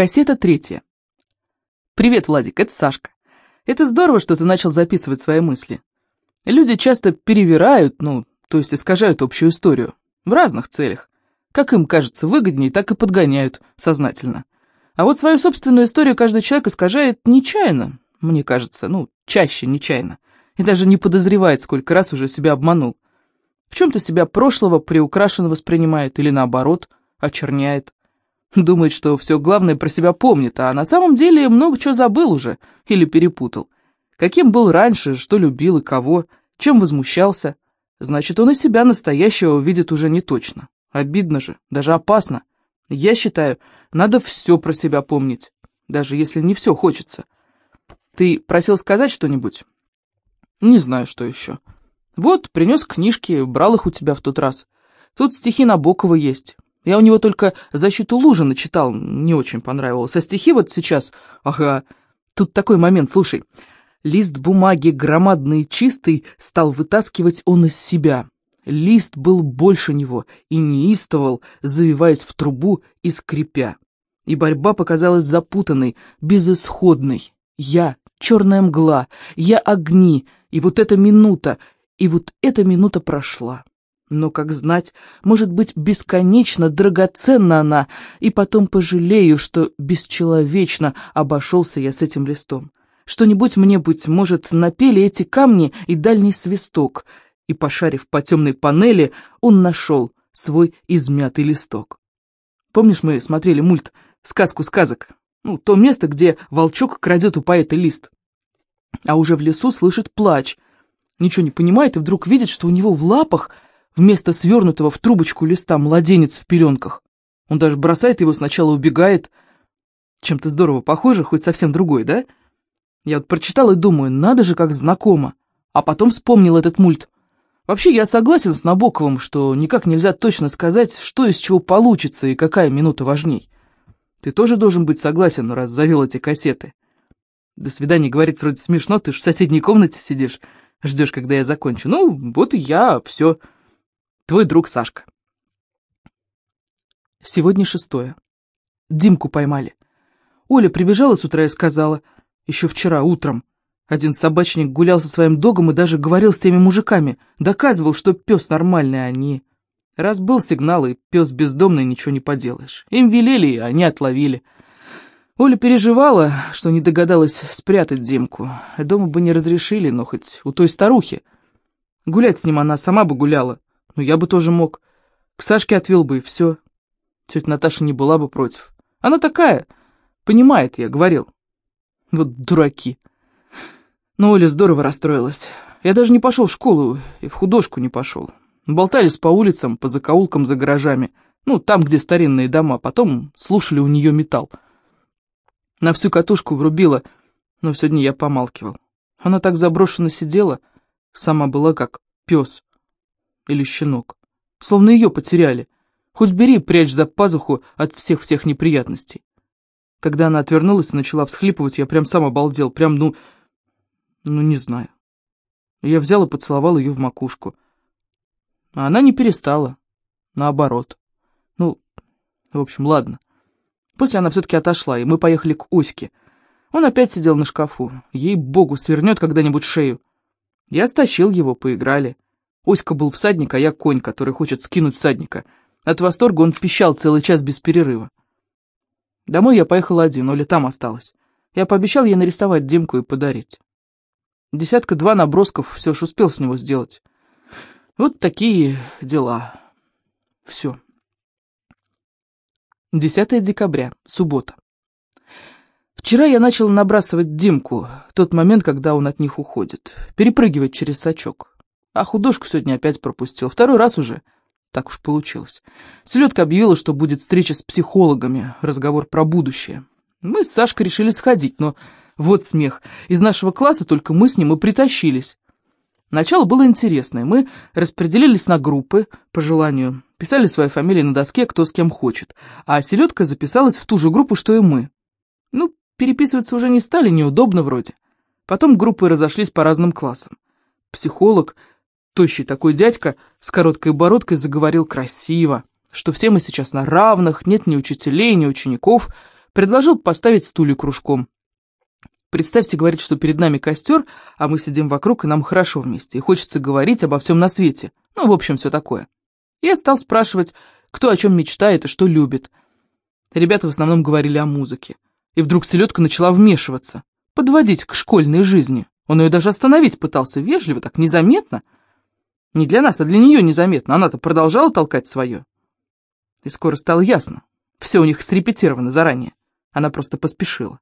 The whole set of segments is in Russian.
Кассета третья. Привет, Владик, это Сашка. Это здорово, что ты начал записывать свои мысли. Люди часто перевирают, ну, то есть искажают общую историю. В разных целях. Как им кажется выгоднее, так и подгоняют сознательно. А вот свою собственную историю каждый человек искажает нечаянно, мне кажется, ну, чаще нечаянно. И даже не подозревает, сколько раз уже себя обманул. В чем-то себя прошлого приукрашенно воспринимает или наоборот, очерняет. Думает, что все главное про себя помнит, а на самом деле много чего забыл уже или перепутал. Каким был раньше, что любил и кого, чем возмущался. Значит, он и себя настоящего видит уже не точно. Обидно же, даже опасно. Я считаю, надо все про себя помнить, даже если не все хочется. Ты просил сказать что-нибудь? Не знаю, что еще. Вот, принес книжки, брал их у тебя в тот раз. Тут стихи Набокова есть. Я у него только «Защиту Лужина» читал, не очень понравилось. А стихи вот сейчас... Ага, тут такой момент, слушай. Лист бумаги, громадный чистый, стал вытаскивать он из себя. Лист был больше него и неистовал, завиваясь в трубу и скрипя. И борьба показалась запутанной, безысходной. Я — черная мгла, я — огни, и вот эта минута, и вот эта минута прошла. Но, как знать, может быть, бесконечно драгоценна она, и потом пожалею, что бесчеловечно обошелся я с этим листом. Что-нибудь мне, быть может, напели эти камни и дальний свисток, и, пошарив по темной панели, он нашел свой измятый листок. Помнишь, мы смотрели мульт «Сказку сказок»? Ну, то место, где волчок крадет у поэта лист. А уже в лесу слышит плач. Ничего не понимает и вдруг видит, что у него в лапах Вместо свернутого в трубочку листа младенец в пеленках. Он даже бросает его, сначала убегает. Чем-то здорово похоже, хоть совсем другой, да? Я вот прочитал и думаю, надо же, как знакомо. А потом вспомнил этот мульт. Вообще, я согласен с Набоковым, что никак нельзя точно сказать, что из чего получится и какая минута важней. Ты тоже должен быть согласен, раз завел эти кассеты. До свидания, говорить вроде смешно, ты ж в соседней комнате сидишь, ждешь, когда я закончу. Ну, вот и я, все. Твой друг Сашка. Сегодня шестое. Димку поймали. Оля прибежала с утра и сказала, еще вчера утром. Один собачник гулял со своим догом и даже говорил с теми мужиками, доказывал, что пес нормальный, а не... Раз был сигнал, и пес бездомный, ничего не поделаешь. Им велели, и они отловили. Оля переживала, что не догадалась спрятать Димку. Дома бы не разрешили, но хоть у той старухи. Гулять с ним она сама бы гуляла. Ну, я бы тоже мог. К Сашке отвел бы, и все. Тетя Наташа не была бы против. Она такая, понимает, я говорил. Вот дураки. Но Оля здорово расстроилась. Я даже не пошел в школу и в художку не пошел. Болтались по улицам, по закоулкам за гаражами. Ну, там, где старинные дома. Потом слушали у нее металл. На всю катушку врубила, но сегодня я помалкивал. Она так заброшенно сидела, сама была как пес или щенок. Словно ее потеряли. Хоть бери, прячь за пазуху от всех-всех неприятностей. Когда она отвернулась и начала всхлипывать, я прям сам обалдел, прям, ну... Ну, не знаю. Я взял и поцеловал ее в макушку. А она не перестала. Наоборот. Ну, в общем, ладно. После она все-таки отошла, и мы поехали к Оське. Он опять сидел на шкафу. Ей-богу, свернет когда-нибудь шею. Я стащил его, поиграли. Оська был всадник, а я конь, который хочет скинуть всадника. От восторга он пищал целый час без перерыва. Домой я поехал один, Оля там осталась. Я пообещал ей нарисовать Димку и подарить. Десятка-два набросков, все ж успел с него сделать. Вот такие дела. Все. 10 декабря, суббота. Вчера я начал набрасывать Димку, тот момент, когда он от них уходит, перепрыгивать через сачок. А художку сегодня опять пропустил. Второй раз уже. Так уж получилось. Селедка объявила, что будет встреча с психологами, разговор про будущее. Мы с Сашкой решили сходить, но вот смех. Из нашего класса только мы с ним и притащились. Начало было интересное. Мы распределились на группы, по желанию. Писали свои фамилии на доске, кто с кем хочет. А селедка записалась в ту же группу, что и мы. Ну, переписываться уже не стали, неудобно вроде. Потом группы разошлись по разным классам. Психолог Тощий такой дядька с короткой бородкой заговорил красиво, что все мы сейчас на равных, нет ни учителей, ни учеников, Предложил поставить стулья кружком. Представьте, говорит, что перед нами костер, а мы сидим вокруг, и нам хорошо вместе, и хочется говорить обо всем на свете. Ну, в общем, все такое. Я стал спрашивать, кто о чем мечтает и что любит. Ребята в основном говорили о музыке. И вдруг селедка начала вмешиваться, подводить к школьной жизни. Он ее даже остановить пытался, вежливо, так незаметно. Не для нас, а для нее незаметно. Она-то продолжала толкать свое. И скоро стало ясно. Все у них срепетировано заранее. Она просто поспешила.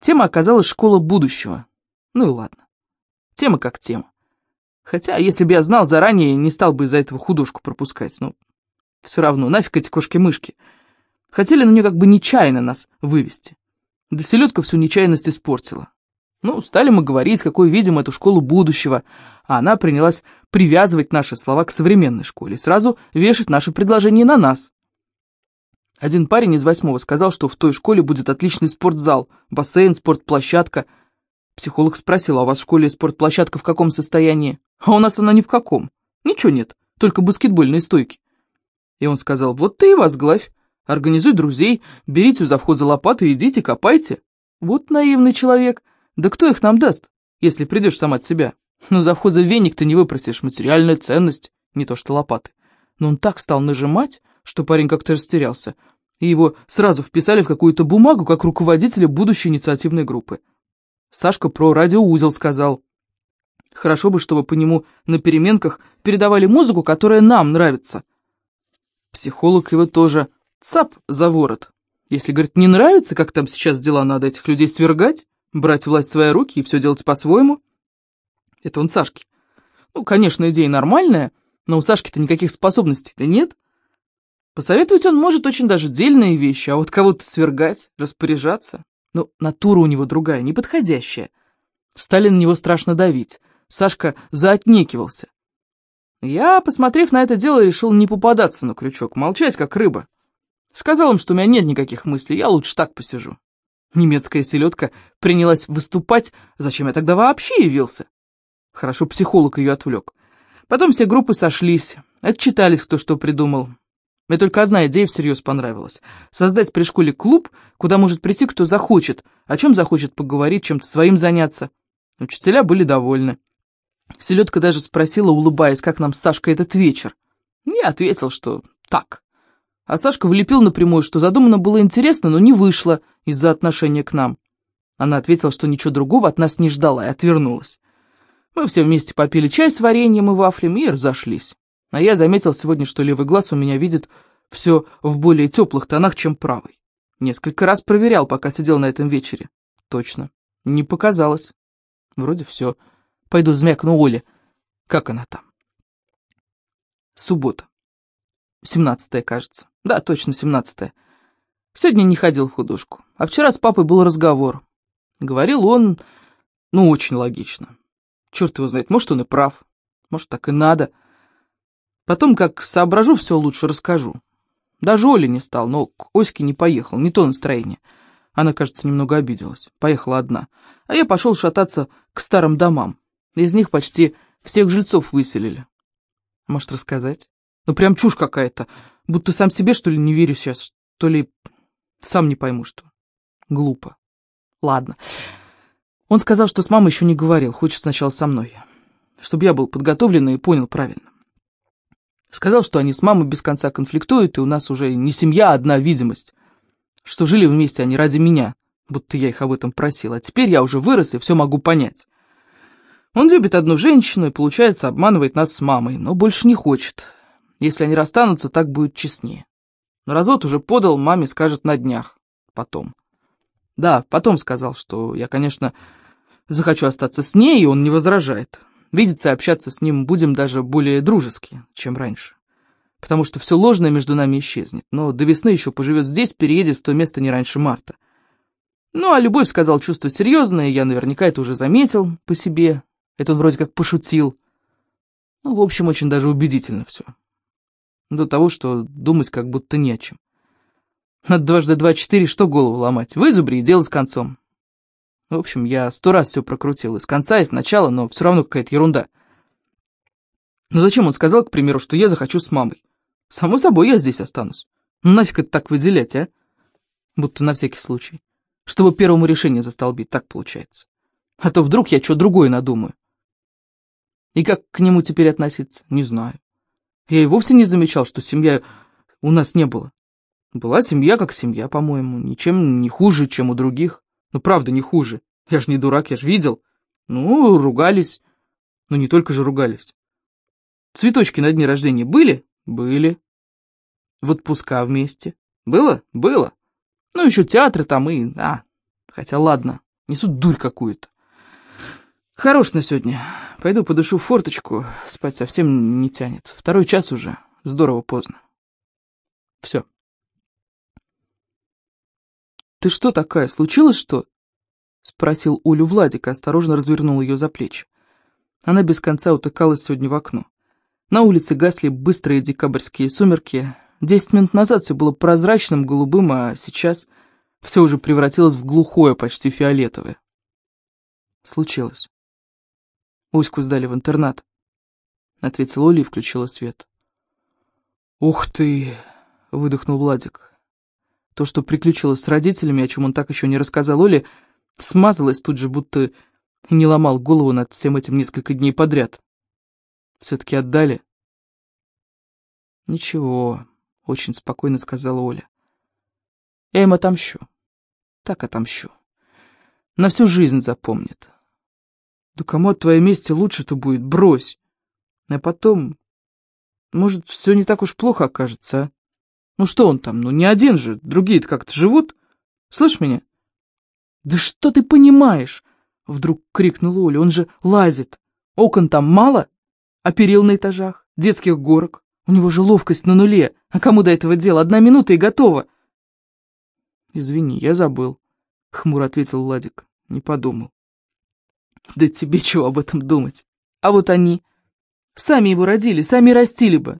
Тема оказалась «Школа будущего». Ну и ладно. Тема как тема. Хотя, если бы я знал заранее, не стал бы из-за этого художку пропускать. Ну, все равно, нафиг эти кошки-мышки. Хотели на нее как бы нечаянно нас вывести. Да селедка всю нечаянность испортила. Ну, стали мы говорить, какой видим эту школу будущего, а она принялась привязывать наши слова к современной школе, сразу вешать наши предложения на нас. Один парень из восьмого сказал, что в той школе будет отличный спортзал, бассейн, спортплощадка. Психолог спросил, а у вас в школе спортплощадка в каком состоянии? А у нас она ни в каком. Ничего нет, только баскетбольные стойки. И он сказал, вот ты и возглавь, организуй друзей, берите у завхоза лопаты идите, копайте. Вот наивный человек. Да кто их нам даст, если придешь сам от себя? Ну, завхоза веник ты не выпросишь, материальная ценность, не то что лопаты. Но он так стал нажимать, что парень как-то растерялся, и его сразу вписали в какую-то бумагу как руководителя будущей инициативной группы. Сашка про радиоузел сказал. Хорошо бы, чтобы по нему на переменках передавали музыку, которая нам нравится. Психолог его тоже цап за ворот. Если, говорит, не нравится, как там сейчас дела, надо этих людей свергать, брать власть в свои руки и все делать по-своему. Это он Сашке. Ну, конечно, идея нормальная, но у Сашки-то никаких способностей-то нет. Посоветовать он может очень даже дельные вещи, а вот кого-то свергать, распоряжаться... Ну, натура у него другая, неподходящая. Стали на него страшно давить. Сашка заотнекивался. Я, посмотрев на это дело, решил не попадаться на крючок, молчать как рыба. Сказал им, что у меня нет никаких мыслей, я лучше так посижу. Немецкая селедка принялась выступать, зачем я тогда вообще явился? Хорошо, психолог ее отвлек. Потом все группы сошлись, отчитались, кто что придумал. Мне только одна идея всерьез понравилась. Создать при школе клуб, куда может прийти кто захочет, о чем захочет поговорить, чем-то своим заняться. Учителя были довольны. Селедка даже спросила, улыбаясь, как нам с Сашкой этот вечер. Я ответил, что так. А Сашка влепил напрямую, что задумано было интересно, но не вышло из-за отношения к нам. Она ответила, что ничего другого от нас не ждала и отвернулась. Мы все вместе попили чай с вареньем и вафлями и разошлись. А я заметил сегодня, что левый глаз у меня видит все в более теплых тонах, чем правый. Несколько раз проверял, пока сидел на этом вечере. Точно. Не показалось. Вроде все. Пойду змякну Оле. Как она там? Суббота. Семнадцатая, кажется. Да, точно, семнадцатая. Сегодня не ходил в художку. А вчера с папой был разговор. Говорил он, ну, очень логично. Черт его знает, может, он и прав. Может, так и надо. Потом, как соображу, все лучше расскажу. Даже Оля не стал, но к Оське не поехал, не то настроение. Она, кажется, немного обиделась. Поехала одна. А я пошел шататься к старым домам. Из них почти всех жильцов выселили. Может, рассказать? Ну, прям чушь какая-то. Будто сам себе, что ли, не верю сейчас, то ли сам не пойму, что. Глупо. Ладно. Он сказал, что с мамой еще не говорил, хочет сначала со мной. Чтобы я был подготовлен и понял правильно. Сказал, что они с мамой без конца конфликтуют, и у нас уже не семья, а одна видимость. Что жили вместе они ради меня, будто я их об этом просил. А теперь я уже вырос и все могу понять. Он любит одну женщину и, получается, обманывает нас с мамой, но больше не хочет. Если они расстанутся, так будет честнее. Но развод уже подал, маме скажет на днях. Потом. Да, потом сказал, что я, конечно, захочу остаться с ней, и он не возражает. Видеться и общаться с ним будем даже более дружески, чем раньше. Потому что все ложное между нами исчезнет. Но до весны еще поживет здесь, переедет в то место не раньше марта. Ну, а любовь, сказал, чувство серьезное, я наверняка это уже заметил по себе. Это он вроде как пошутил. Ну, в общем, очень даже убедительно все. До того, что думать как будто не о чем. От дважды два четыре что голову ломать? Вызубри и дело с концом. В общем, я сто раз все прокрутил, из конца, и сначала, но все равно какая-то ерунда. Ну зачем он сказал, к примеру, что я захочу с мамой? Само собой, я здесь останусь. Ну нафиг это так выделять, а? Будто на всякий случай. Чтобы первому решение застолбить, так получается. А то вдруг я что другое надумаю. И как к нему теперь относиться, не знаю. Я и вовсе не замечал, что семья у нас не было. Была семья как семья, по-моему, ничем не хуже, чем у других. Ну, правда, не хуже. Я ж не дурак, я ж видел. Ну, ругались. Но не только же ругались. Цветочки на дне рождения были? Были. В отпуска вместе. Было? Было. Ну, еще театры там и... А, хотя ладно, несут дурь какую-то. Хорош на сегодня. Пойду подышу форточку, спать совсем не тянет. Второй час уже, здорово поздно. Все. «Ты что такая, случилось что?» — спросил Олю Владик осторожно развернул ее за плечи. Она без конца утыкалась сегодня в окно. На улице гасли быстрые декабрьские сумерки. Десять минут назад все было прозрачным, голубым, а сейчас все уже превратилось в глухое, почти фиолетовое. Случилось. Оську сдали в интернат, — ответила Оля и включила свет. «Ух ты!» — выдохнул Владик. То, что приключилось с родителями, о чем он так еще не рассказал Оле, смазалось тут же, будто не ломал голову над всем этим несколько дней подряд. Все-таки отдали? Ничего, очень спокойно сказала Оля. Я им отомщу. Так отомщу. На всю жизнь запомнит. Да кому от твоей мести лучше-то будет? Брось. А потом... Может, все не так уж плохо окажется, а? Ну что он там? Ну не один же. Другие-то как-то живут. Слышь меня? Да что ты понимаешь? Вдруг крикнула Оля. Он же лазит. Окон там мало? А перил на этажах? Детских горок? У него же ловкость на нуле. А кому до этого дело? Одна минута и готово. Извини, я забыл. Хмуро ответил Владик. Не подумал. Да тебе чего об этом думать? А вот они... Сами его родили, сами растили бы.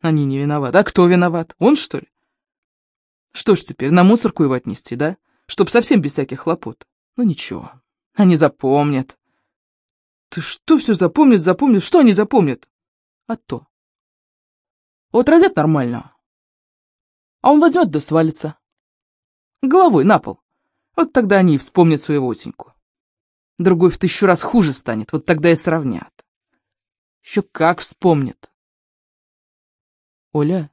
Они не виноваты. А кто виноват? Он, что ли? Что ж теперь, на мусорку его отнести, да? Чтоб совсем без всяких хлопот. Ну ничего, они запомнят. Ты что все запомнят, запомнят? Что они запомнят? А то. Вот родят нормально. А он возьмет да свалится. Головой на пол. Вот тогда они и вспомнят свою осеньку. Другой в тысячу раз хуже станет, вот тогда и сравнят. Еще как вспомнят. Оля,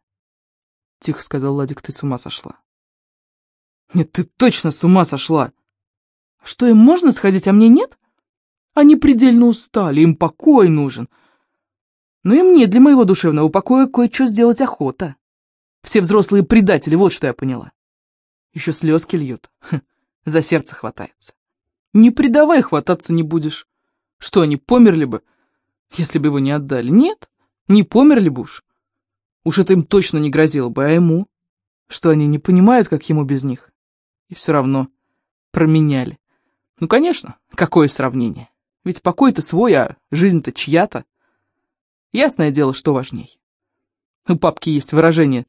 — тихо сказал Ладик, — ты с ума сошла. Нет, ты точно с ума сошла. Что, им можно сходить, а мне нет? Они предельно устали, им покой нужен. Но и мне для моего душевного покоя кое-что сделать охота. Все взрослые предатели, вот что я поняла. Еще слезки льют, Ха, за сердце хватается. Не предавай, хвататься не будешь. Что, они померли бы, если бы его не отдали? Нет, не померли бы уж. Уж это им точно не грозило бы, а ему? Что они не понимают, как ему без них? И все равно променяли. Ну, конечно, какое сравнение? Ведь покой-то свой, а жизнь-то чья-то. Ясное дело, что важней. У папки есть выражение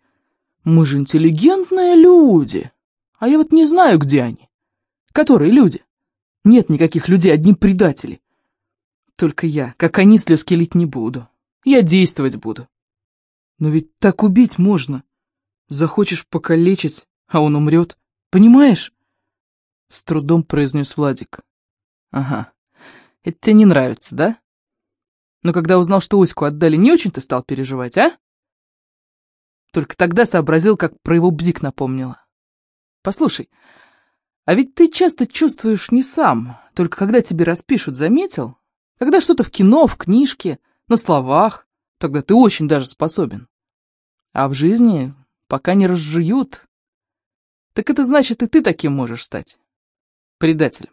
«Мы же интеллигентные люди». А я вот не знаю, где они. Которые люди? Нет никаких людей, одни предатели. Только я, как они, слезки лить не буду. Я действовать буду. Но ведь так убить можно. Захочешь покалечить, а он умрет. Понимаешь? С трудом произнес Владик. Ага, это тебе не нравится, да? Но когда узнал, что Оську отдали, не очень ты стал переживать, а? Только тогда сообразил, как про его бзик напомнила. Послушай, а ведь ты часто чувствуешь не сам, только когда тебе распишут, заметил? Когда что-то в кино, в книжке, на словах, тогда ты очень даже способен. А в жизни, пока не разжуют, так это значит, и ты таким можешь стать. Предателем,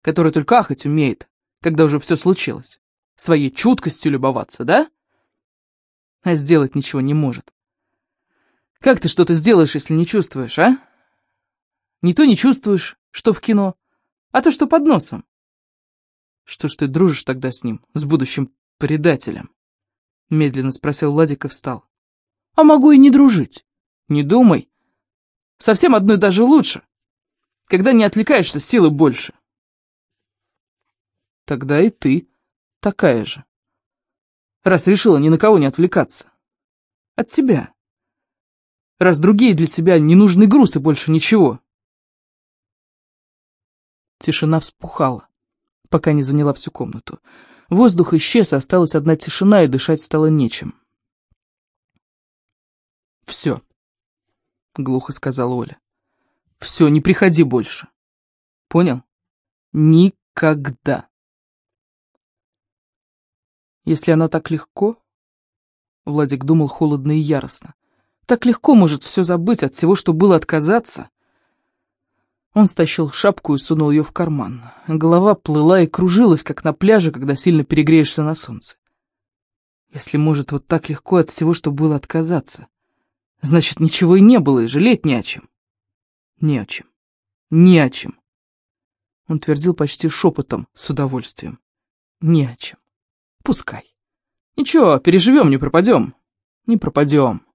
который только ахать умеет, когда уже все случилось. Своей чуткостью любоваться, да? А сделать ничего не может. Как ты что-то сделаешь, если не чувствуешь, а? Не то не чувствуешь, что в кино, а то, что под носом. Что ж ты дружишь тогда с ним, с будущим предателем? Медленно спросил Владик и встал. А могу и не дружить. Не думай. Совсем одной даже лучше. Когда не отвлекаешься, силы больше. Тогда и ты такая же. Раз решила ни на кого не отвлекаться. От себя. раз другие для тебя ненужный груз и больше ничего. Тишина вспухала, пока не заняла всю комнату. Воздух исчез, осталась одна тишина, и дышать стало нечем. «Все», — глухо сказала Оля. «Все, не приходи больше. Понял? Никогда». Если она так легко... Владик думал холодно и яростно. Так легко может все забыть, от всего, что было, отказаться. Он стащил шапку и сунул ее в карман. Голова плыла и кружилась, как на пляже, когда сильно перегреешься на солнце. Если может вот так легко от всего, что было, отказаться, значит, ничего и не было, и жалеть не о чем. Не о чем. Не о чем. Он твердил почти шепотом, с удовольствием. Не о чем. Пускай. Ничего, переживем, не пропадем. Не пропадем.